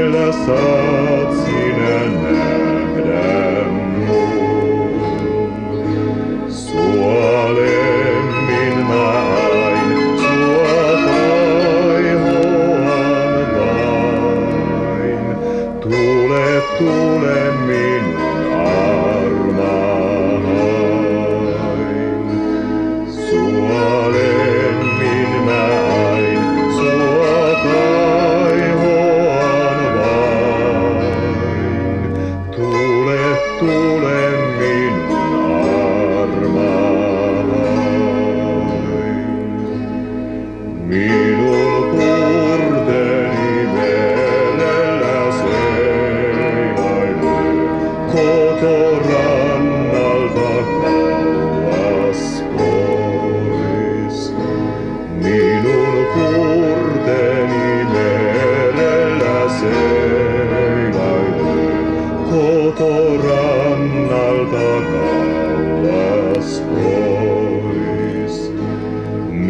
vielä saat sinä nähdä muun. Suolemmin vain. Tule, tule minuun.